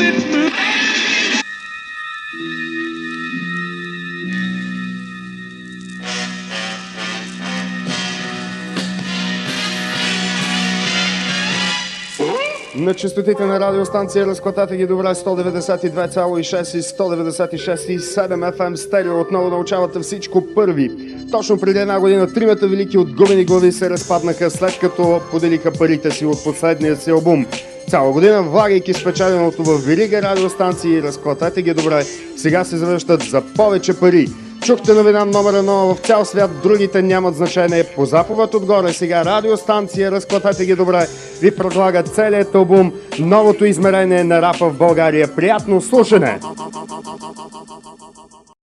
its На частотите на радиостанция разклатате ги добре 192,6 и 196,7 FM стерео. Отново научавате всичко първи. Точно преди една година тримата велики от гумени глави се разпаднаха след като поделиха парите си от последния си албум. Цяла година, влагайки спечеленото в велика радиостанции, разклатете ги добре. Сега се завръщат за повече пари. Чухте новина номер едно в цял свят, другите нямат значение. По заповед отгоре сега радиостанция, разклатете ги добре, ви предлага целият албум, новото измерение на рапа в България. Приятно слушане!